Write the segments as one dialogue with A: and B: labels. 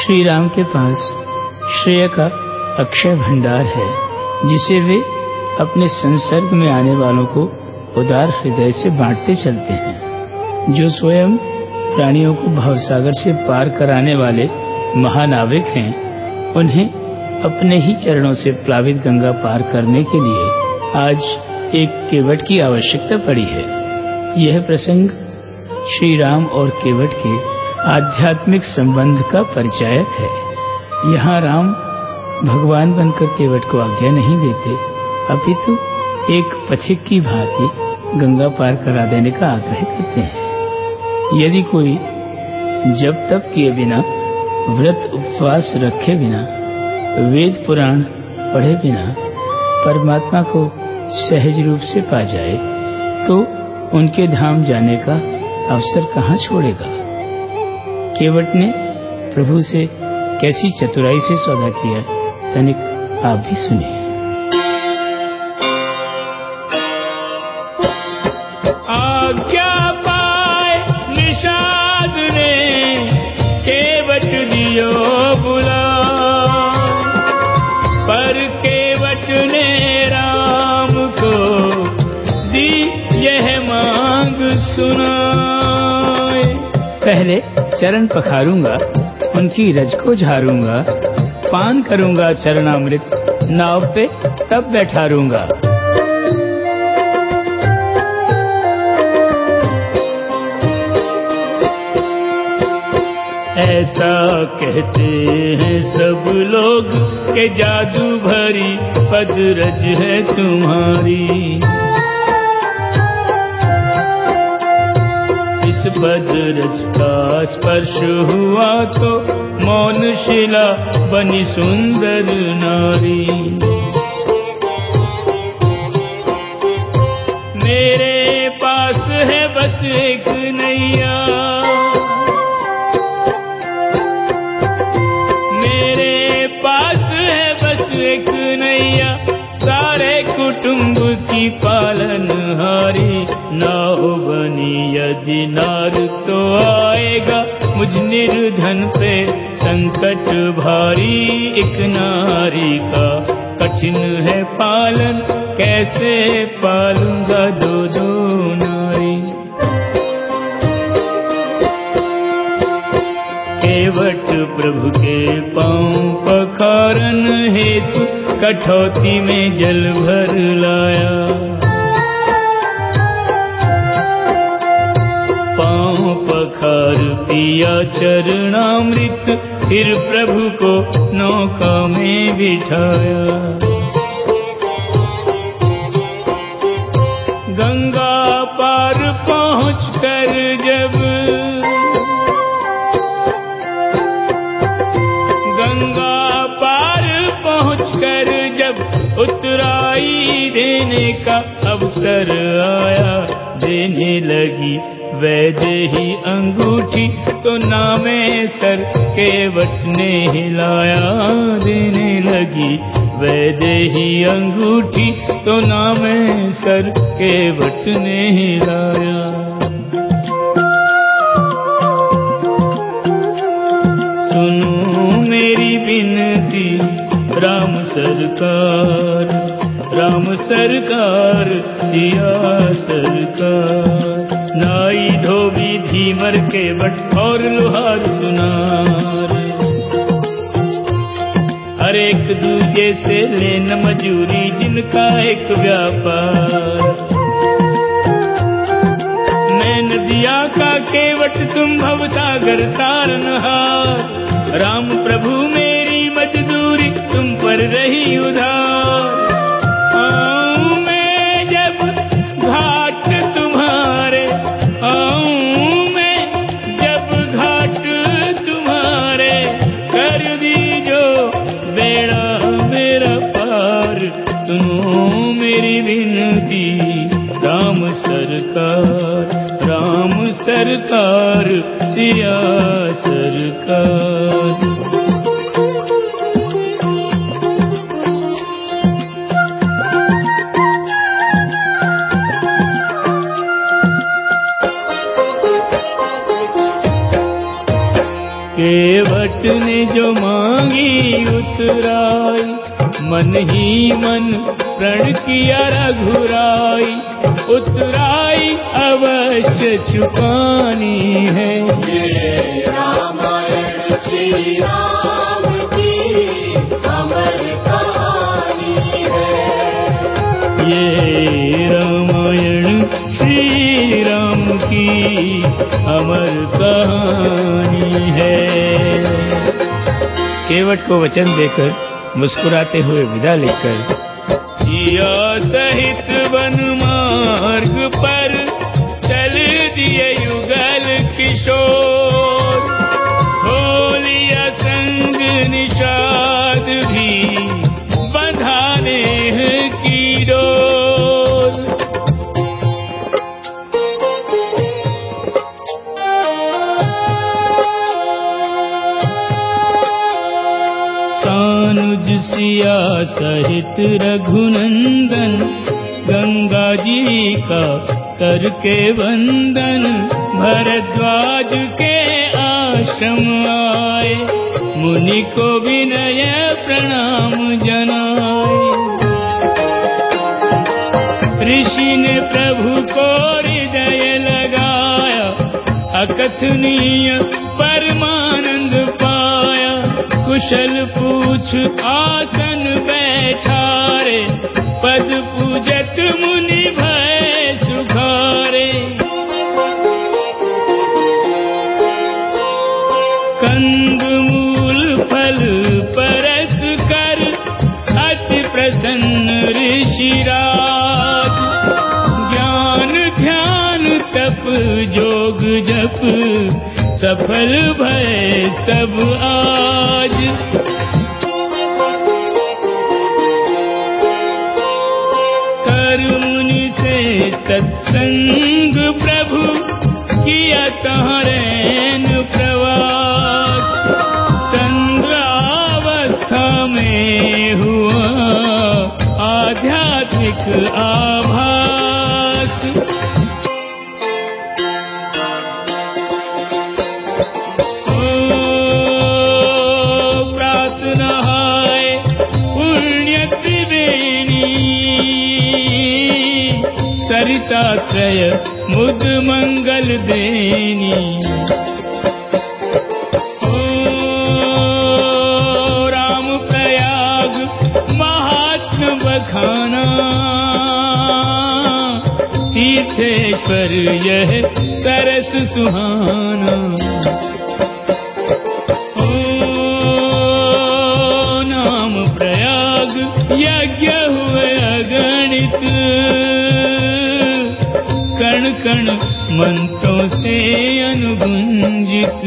A: श्री राम के पास श्रेय का अक्षय भंडार है, जिसे वे अपने संसर्ग में आने वालों को उदार हृदय से बांटते चलते हैं, जो स्वयं प्राणियों को भवसागर से पार कराने वाले महानाविक हैं, उन्हें अपने ही चरणों से प्लावित गंगा पार करने के लिए आज एक केवट की आवश्यकता पड़ी है। यह प्रसंग श्री राम और केवट के आध्यात्मिक संबंध का परिचायक है। यहाँ राम भगवान बनकर केवट को आज्ञा नहीं देते। अपितु एक पथिक की भांति गंगा पार करा देने का आग्रह करते हैं। यदि कोई जब तप किए बिना, व्रत उपवास रखे बिना, वेद पुराण पढ़े बिना, परमात्मा को सहज रूप से पा जाए तो उनके धाम जाने का अवसर कहाँ छोड़ेगा? केवट ने प्रभु से कैसी चतुराई से सौदा किया तनिक आप भी सुनिए। चरण पखारूँगा, उनकी रज को झारूँगा। पान करूँगा चरणामृत, नाव पे तब बैठा रूँगा
B: ऐसा कहते हैं सब लोग के जादू भरी पदरज है तुम्हारी। पदरज का स्पर्श हुआ तो मौन शिला बनी सुंदर नारी। की पालनहारी नाव बनी यदि नार तो आएगा मुझ निर्धन पे संकट भारी। एक नारी का कठिन है पालन, कैसे पालूँगा दो दो नारी? केवट प्रभु कठौती में जल भर लाया। पाँव पखार पिया चरणामृत, फिर प्रभु को नौका में बिठाया गंगा पार पहुँच कर जब गंगा उतराई देने का अवसर आया। देने लगी वैदे ही अंगूठी तो नामे सर केवट ने हिलाया। देने लगी वैदे ही अंगूठी तो नामे सर केवट ने हिलाया। सुनो मेरी बिनती राम सरकार। राम सरकार, सिया सरकार। नाई धोबी धीमर के बट और लोहार सुनार। हर एक दूजे से लेन मजूरी, जिनका एक व्यापार। मैं नदिया का केवट तुम भवसागर तारनहार राम प्रभु सरकार सिया सरकार। केवट ने जो मांगी उतराई मन ही मन प्रण किया रघुराई उतराई अवश्य छुपानी है।
C: ये रामायण श्री राम की अमर कहानी है।
B: ये रामायण श्री राम की अमर कहानी है। केवट को वचन देकर मुस्कुराते हुए विदा लेकर। सिया सहित वन सिया सहित रघुनंदन, गंगा जी का करके वंदन, भरद्वाज के आश्रम आए, मुनि को विनय प्रणाम जनाए। ऋषि ने प्रभु को हृदय लगाया, अकथनीय पाया कुशल पूछ आसन बैठारे पद पूजत मुनि भय सुखारे। कंद मूल फल परस कर अति प्रसन्न ऋषिराज ज्ञान ध्यान तप जोग जप सफल भय सब आज मुनि से सत्संग प्रभु किया तहरेन त्रय मुद मंगल देनी। ओ राम प्रयाग महात्म बखाना। तीर्थेश्वर यह सरस सुहाना। कण मंत्रों से अनुगुंजित।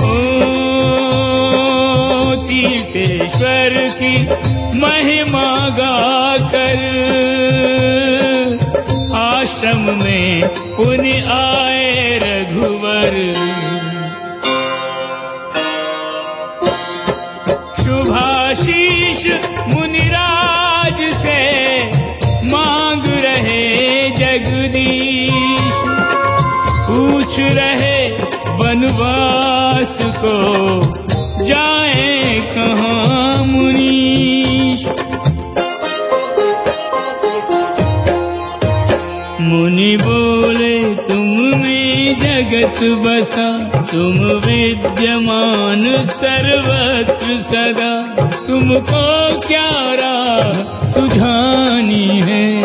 B: ओ तीर्थेश्वर की महिमा गाकर आश्रम में पुण्य आए रहे वनवास को। जाए कहाँ मुनीश मुनि बोले, तुम में जगत बसा, तुम विद्यमान सर्वत्र सदा। तुमको क्या राह सुझानी है?